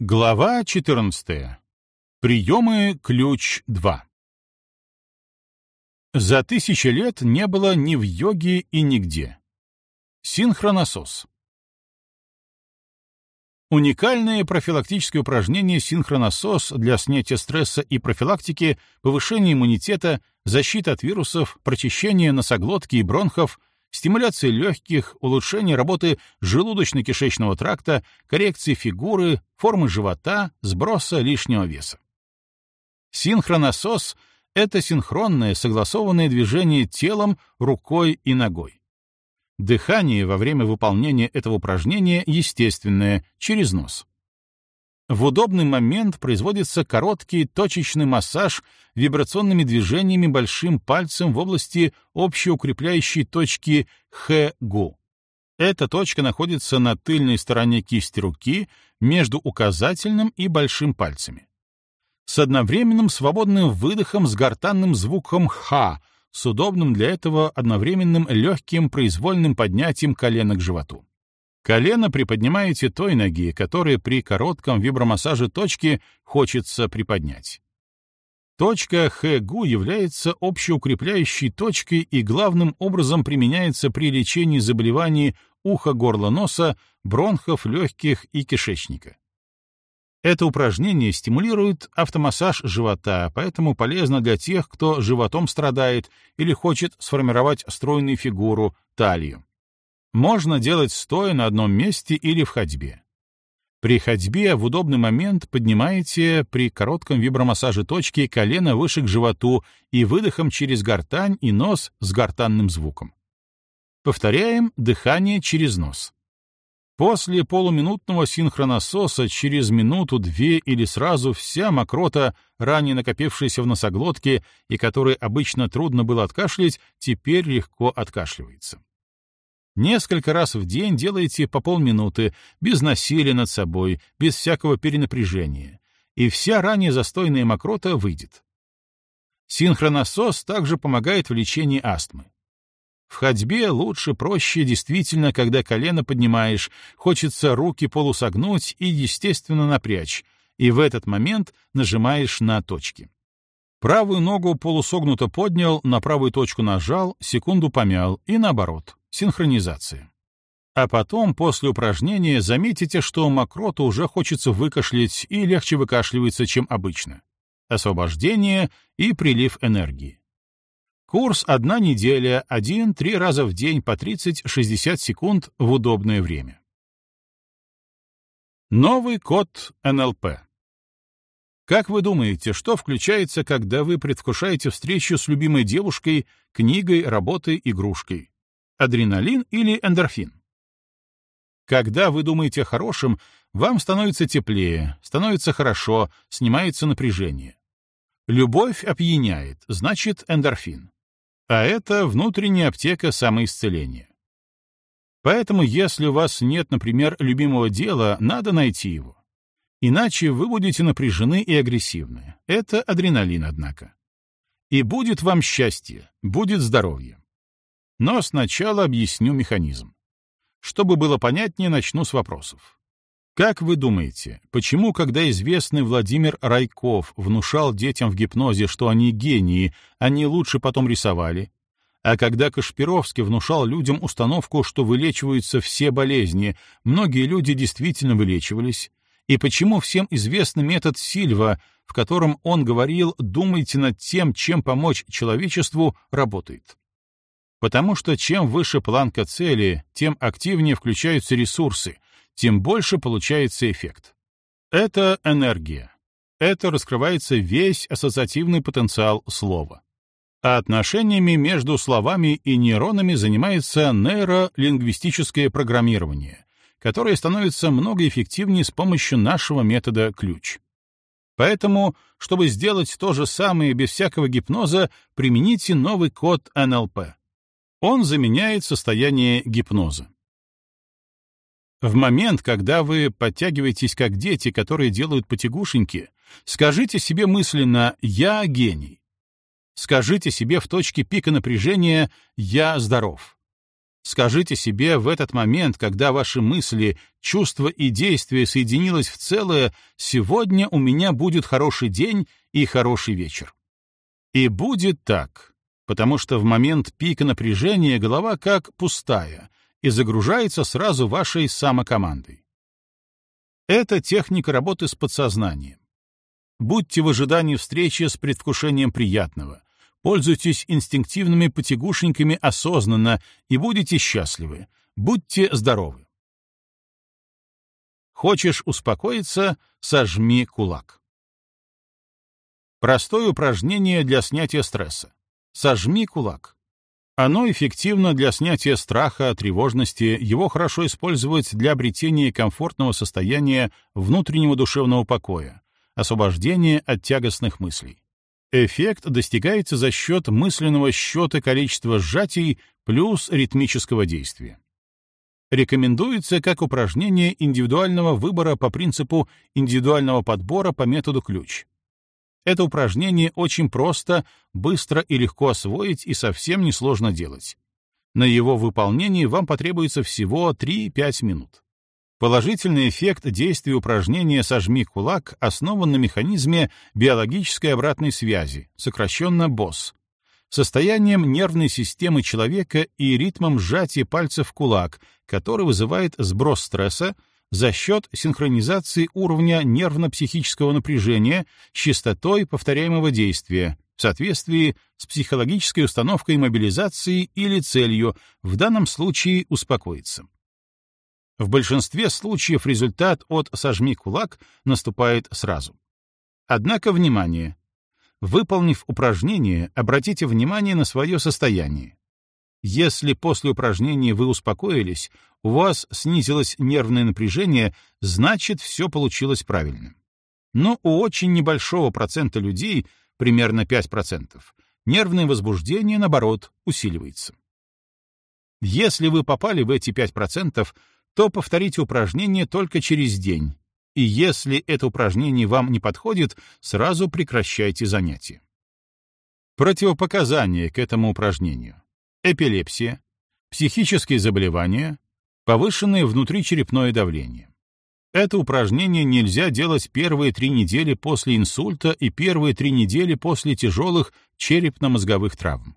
Глава 14. Приемы ключ 2. За тысячи лет не было ни в йоге и нигде. Синхроносос. Уникальное профилактическое упражнение синхроносос для снятия стресса и профилактики, повышения иммунитета, защиты от вирусов, прочищения носоглотки и бронхов, стимуляции легких, улучшение работы желудочно-кишечного тракта, коррекции фигуры, формы живота, сброса лишнего веса. Синхроносос — это синхронное, согласованное движение телом, рукой и ногой. Дыхание во время выполнения этого упражнения естественное, через нос. В удобный момент производится короткий точечный массаж вибрационными движениями большим пальцем в области общеукрепляющей точки ХГУ. Эта точка находится на тыльной стороне кисти руки между указательным и большим пальцами. С одновременным свободным выдохом с гортанным звуком «х», с удобным для этого одновременным легким произвольным поднятием колена к животу. Колено приподнимаете той ноги, которая при коротком вибромассаже точки хочется приподнять. Точка ХГУ является общеукрепляющей точкой и главным образом применяется при лечении заболеваний уха, горла, носа, бронхов, легких и кишечника. Это упражнение стимулирует автомассаж живота, поэтому полезно для тех, кто животом страдает или хочет сформировать стройную фигуру, талию. Можно делать стоя на одном месте или в ходьбе. При ходьбе в удобный момент поднимаете при коротком вибромассаже точки колено выше к животу и выдохом через гортань и нос с гортанным звуком. Повторяем дыхание через нос. После полуминутного синхронососа через минуту-две или сразу вся мокрота, ранее накопившаяся в носоглотке и которой обычно трудно было откашлять, теперь легко откашливается. Несколько раз в день делайте по полминуты, без насилия над собой, без всякого перенапряжения, и вся ранее застойная мокрота выйдет. Синхроносос также помогает в лечении астмы. В ходьбе лучше проще действительно, когда колено поднимаешь, хочется руки полусогнуть и, естественно, напрячь, и в этот момент нажимаешь на точки. Правую ногу полусогнуто поднял, на правую точку нажал, секунду помял и наоборот. Синхронизация. А потом, после упражнения, заметите, что мокроту уже хочется выкашлять и легче выкашливается, чем обычно. Освобождение и прилив энергии. Курс одна неделя, один-три раза в день по 30-60 секунд в удобное время. Новый код НЛП. Как вы думаете, что включается, когда вы предвкушаете встречу с любимой девушкой, книгой, работой, игрушкой? Адреналин или эндорфин. Когда вы думаете о хорошем, вам становится теплее, становится хорошо, снимается напряжение. Любовь опьяняет, значит эндорфин. А это внутренняя аптека самоисцеления. Поэтому, если у вас нет, например, любимого дела, надо найти его. Иначе вы будете напряжены и агрессивны. Это адреналин, однако. И будет вам счастье, будет здоровье. Но сначала объясню механизм. Чтобы было понятнее, начну с вопросов. Как вы думаете, почему, когда известный Владимир Райков внушал детям в гипнозе, что они гении, они лучше потом рисовали, а когда Кашпировский внушал людям установку, что вылечиваются все болезни, многие люди действительно вылечивались, и почему всем известный метод Сильва, в котором он говорил «думайте над тем, чем помочь человечеству», работает? Потому что чем выше планка цели, тем активнее включаются ресурсы, тем больше получается эффект. Это энергия. Это раскрывается весь ассоциативный потенциал слова. А отношениями между словами и нейронами занимается нейролингвистическое программирование, которое становится много эффективнее с помощью нашего метода ключ. Поэтому, чтобы сделать то же самое без всякого гипноза, примените новый код НЛП — он заменяет состояние гипноза. В момент, когда вы подтягиваетесь как дети, которые делают потягушеньки, скажите себе мысленно «я гений». Скажите себе в точке пика напряжения «я здоров». Скажите себе в этот момент, когда ваши мысли, чувства и действия соединилось в целое, сегодня у меня будет хороший день и хороший вечер. И будет так, потому что в момент пика напряжения голова как пустая и загружается сразу вашей самокомандой. Это техника работы с подсознанием. Будьте в ожидании встречи с предвкушением приятного, Пользуйтесь инстинктивными потягушеньками осознанно и будете счастливы. Будьте здоровы. Хочешь успокоиться — сожми кулак. Простое упражнение для снятия стресса. Сожми кулак. Оно эффективно для снятия страха, тревожности, его хорошо использовать для обретения комфортного состояния внутреннего душевного покоя, освобождения от тягостных мыслей. Эффект достигается за счет мысленного счета количества сжатий плюс ритмического действия. Рекомендуется как упражнение индивидуального выбора по принципу индивидуального подбора по методу ключ. Это упражнение очень просто, быстро и легко освоить и совсем несложно делать. На его выполнение вам потребуется всего 3-5 минут. Положительный эффект действия упражнения «Сожми кулак» основан на механизме биологической обратной связи, сокращенно БОС, состоянием нервной системы человека и ритмом сжатия пальцев в кулак, который вызывает сброс стресса за счет синхронизации уровня нервно-психического напряжения с частотой повторяемого действия в соответствии с психологической установкой мобилизации или целью, в данном случае успокоиться. В большинстве случаев результат от «сожми кулак» наступает сразу. Однако, внимание! Выполнив упражнение, обратите внимание на свое состояние. Если после упражнения вы успокоились, у вас снизилось нервное напряжение, значит, все получилось правильно. Но у очень небольшого процента людей, примерно 5%, нервное возбуждение, наоборот, усиливается. Если вы попали в эти 5%, то повторите упражнение только через день, и если это упражнение вам не подходит, сразу прекращайте занятие. Противопоказания к этому упражнению. Эпилепсия, психические заболевания, повышенное внутричерепное давление. Это упражнение нельзя делать первые три недели после инсульта и первые три недели после тяжелых черепно-мозговых травм.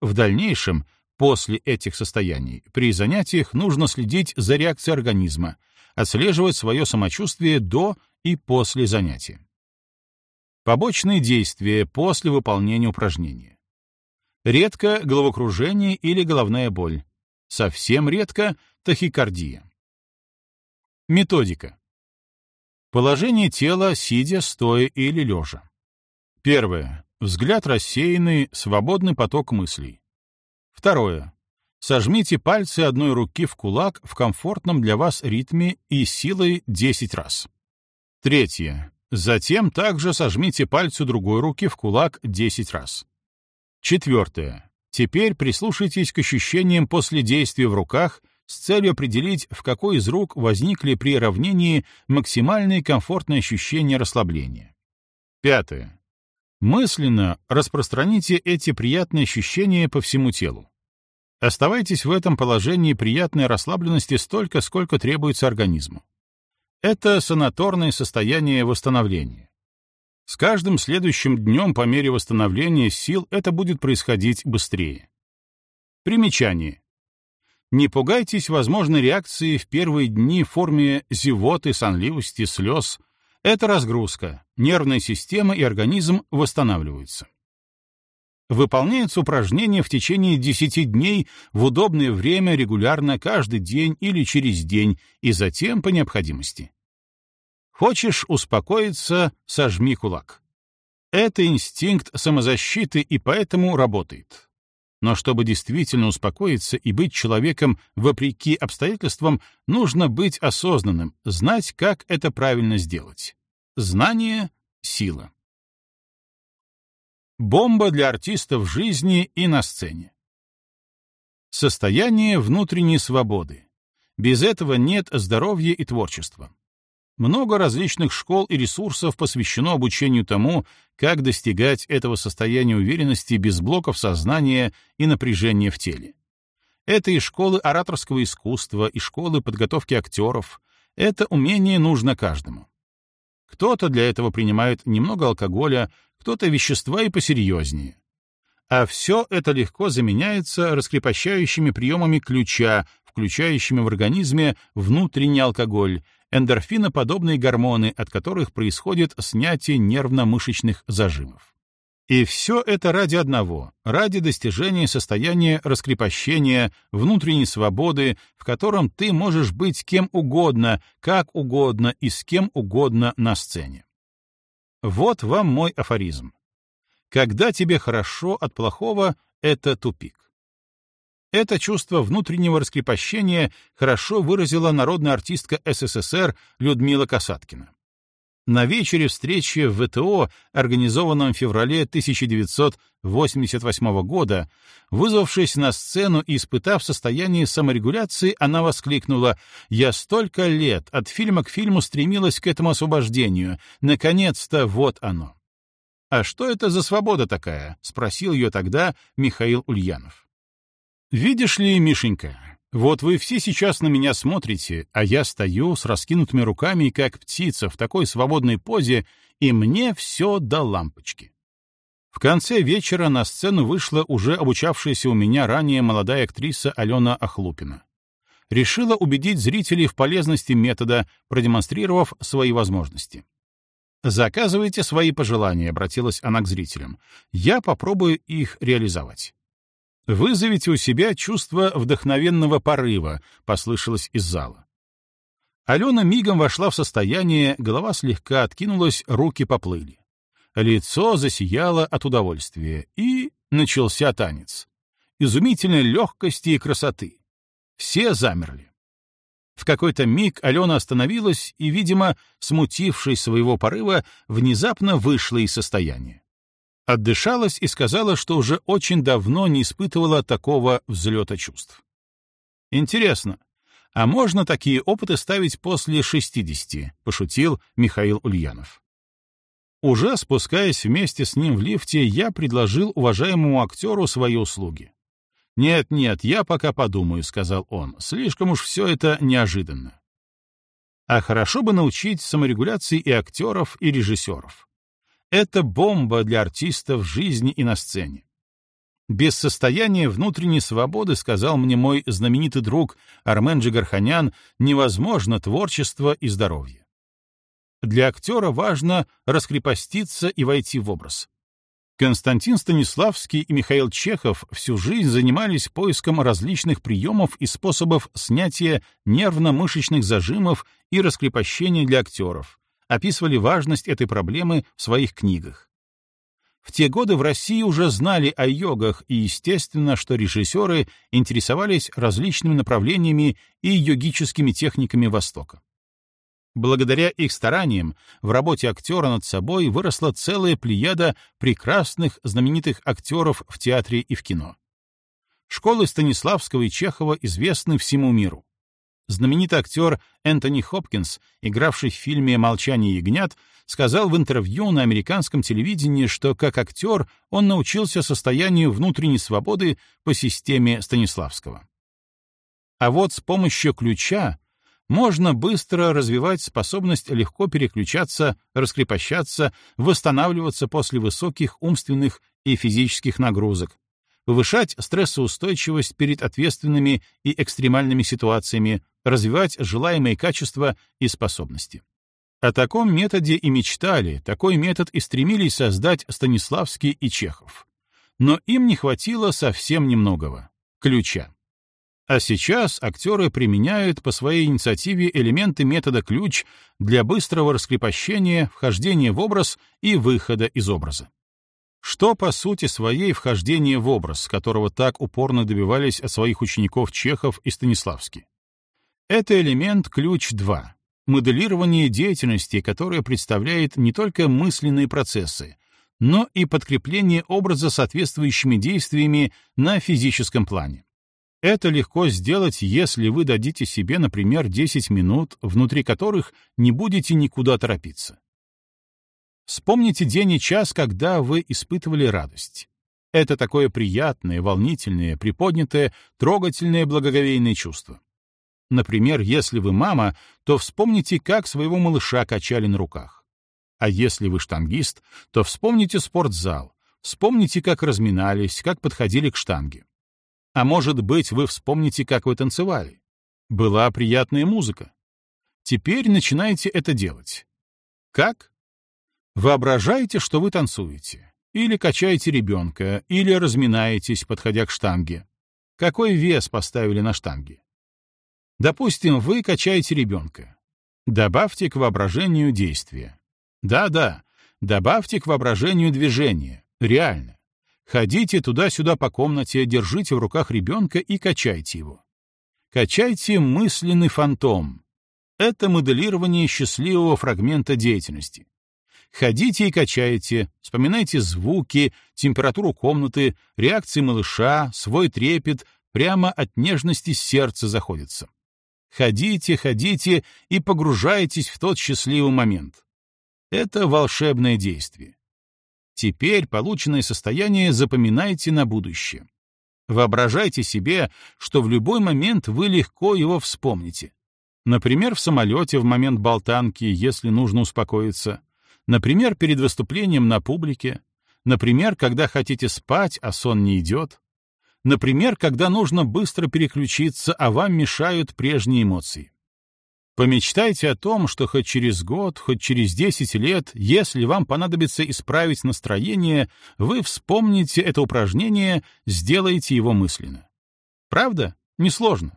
В дальнейшем После этих состояний при занятиях нужно следить за реакцией организма, отслеживать свое самочувствие до и после занятия. Побочные действия после выполнения упражнения. Редко головокружение или головная боль. Совсем редко тахикардия. Методика. Положение тела, сидя, стоя или лежа. Первое. Взгляд рассеянный, свободный поток мыслей. Второе. Сожмите пальцы одной руки в кулак в комфортном для вас ритме и силой 10 раз. Третье. Затем также сожмите пальцы другой руки в кулак 10 раз. Четвертое. Теперь прислушайтесь к ощущениям после действия в руках с целью определить, в какой из рук возникли при равнении максимальные комфортные ощущения расслабления. Пятое. Мысленно распространите эти приятные ощущения по всему телу. Оставайтесь в этом положении приятной расслабленности столько, сколько требуется организму. Это санаторное состояние восстановления. С каждым следующим днем по мере восстановления сил это будет происходить быстрее. Примечание. Не пугайтесь возможной реакции в первые дни в форме зевоты, сонливости, слез, это разгрузка, нервная система и организм восстанавливаются. Выполняются упражнения в течение 10 дней в удобное время регулярно каждый день или через день и затем по необходимости. Хочешь успокоиться — сожми кулак. Это инстинкт самозащиты и поэтому работает. Но чтобы действительно успокоиться и быть человеком вопреки обстоятельствам, нужно быть осознанным, знать, как это правильно сделать. Знание — сила. Бомба для артистов в жизни и на сцене. Состояние внутренней свободы. Без этого нет здоровья и творчества. Много различных школ и ресурсов посвящено обучению тому, как достигать этого состояния уверенности без блоков сознания и напряжения в теле. Это и школы ораторского искусства, и школы подготовки актеров. Это умение нужно каждому. Кто-то для этого принимает немного алкоголя, кто-то вещества и посерьезнее. А все это легко заменяется раскрепощающими приемами ключа, включающими в организме внутренний алкоголь, эндорфиноподобные гормоны, от которых происходит снятие нервно-мышечных зажимов. И все это ради одного, ради достижения состояния раскрепощения, внутренней свободы, в котором ты можешь быть кем угодно, как угодно и с кем угодно на сцене. Вот вам мой афоризм. Когда тебе хорошо от плохого — это тупик. Это чувство внутреннего раскрепощения хорошо выразила народная артистка СССР Людмила Касаткина. На вечере встречи в ВТО, организованном в феврале 1988 года, вызвавшись на сцену и испытав состояние саморегуляции, она воскликнула «Я столько лет от фильма к фильму стремилась к этому освобождению. Наконец-то вот оно». «А что это за свобода такая?» — спросил ее тогда Михаил Ульянов. «Видишь ли, Мишенька, вот вы все сейчас на меня смотрите, а я стою с раскинутыми руками, как птица, в такой свободной позе, и мне все до лампочки. В конце вечера на сцену вышла уже обучавшаяся у меня ранее молодая актриса Алена Охлупина. Решила убедить зрителей в полезности метода, продемонстрировав свои возможности. «Заказывайте свои пожелания», — обратилась она к зрителям. «Я попробую их реализовать». «Вызовите у себя чувство вдохновенного порыва», — послышалось из зала. Алена мигом вошла в состояние, голова слегка откинулась, руки поплыли. Лицо засияло от удовольствия, и начался танец. Изумительной легкости и красоты. Все замерли. В какой-то миг Алена остановилась и, видимо, смутившись своего порыва, внезапно вышла из состояния. Отдышалась и сказала, что уже очень давно не испытывала такого взлета чувств. Интересно, а можно такие опыты ставить после 60, пошутил Михаил Ульянов. Уже спускаясь вместе с ним в лифте, я предложил уважаемому актеру свои услуги. «Нет-нет, я пока подумаю», — сказал он. «Слишком уж все это неожиданно». А хорошо бы научить саморегуляции и актеров, и режиссеров. Это бомба для артиста в жизни и на сцене. Без состояния внутренней свободы, сказал мне мой знаменитый друг Армен Джигарханян, невозможно творчество и здоровье. Для актера важно раскрепоститься и войти в образ. Константин Станиславский и Михаил Чехов всю жизнь занимались поиском различных приемов и способов снятия нервно-мышечных зажимов и раскрепощения для актеров, описывали важность этой проблемы в своих книгах. В те годы в России уже знали о йогах, и естественно, что режиссеры интересовались различными направлениями и йогическими техниками Востока. Благодаря их стараниям в работе актера над собой выросла целая плеяда прекрасных знаменитых актеров в театре и в кино. Школы Станиславского и Чехова известны всему миру. Знаменитый актер Энтони Хопкинс, игравший в фильме «Молчание ягнят», сказал в интервью на американском телевидении, что как актер он научился состоянию внутренней свободы по системе Станиславского. А вот с помощью ключа можно быстро развивать способность легко переключаться, раскрепощаться, восстанавливаться после высоких умственных и физических нагрузок, повышать стрессоустойчивость перед ответственными и экстремальными ситуациями, развивать желаемые качества и способности. О таком методе и мечтали, такой метод и стремились создать Станиславский и Чехов. Но им не хватило совсем немногого — ключа. А сейчас актеры применяют по своей инициативе элементы метода ключ для быстрого раскрепощения, вхождения в образ и выхода из образа. Что, по сути своей, вхождение в образ, которого так упорно добивались от своих учеников Чехов и Станиславский? Это элемент ключ 2 — моделирование деятельности, которое представляет не только мысленные процессы, но и подкрепление образа соответствующими действиями на физическом плане. Это легко сделать, если вы дадите себе, например, 10 минут, внутри которых не будете никуда торопиться. Вспомните день и час, когда вы испытывали радость. Это такое приятное, волнительное, приподнятое, трогательное, благоговейное чувство. Например, если вы мама, то вспомните, как своего малыша качали на руках. А если вы штангист, то вспомните спортзал, вспомните, как разминались, как подходили к штанге. А может быть, вы вспомните, как вы танцевали. Была приятная музыка. Теперь начинайте это делать. Как? Воображайте, что вы танцуете. Или качаете ребенка, или разминаетесь, подходя к штанге. Какой вес поставили на штанге? Допустим, вы качаете ребенка. Добавьте к воображению действия. Да-да, добавьте к воображению движение. Реально. Ходите туда-сюда по комнате, держите в руках ребенка и качайте его. Качайте мысленный фантом. Это моделирование счастливого фрагмента деятельности. Ходите и качайте, вспоминайте звуки, температуру комнаты, реакции малыша, свой трепет, прямо от нежности сердце заходится. Ходите, ходите и погружайтесь в тот счастливый момент. Это волшебное действие. Теперь полученное состояние запоминайте на будущее. Воображайте себе, что в любой момент вы легко его вспомните. Например, в самолете в момент болтанки, если нужно успокоиться. Например, перед выступлением на публике. Например, когда хотите спать, а сон не идет. Например, когда нужно быстро переключиться, а вам мешают прежние эмоции. Помечтайте о том, что хоть через год, хоть через 10 лет, если вам понадобится исправить настроение, вы вспомните это упражнение, сделаете его мысленно. Правда? Несложно.